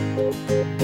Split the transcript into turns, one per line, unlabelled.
Música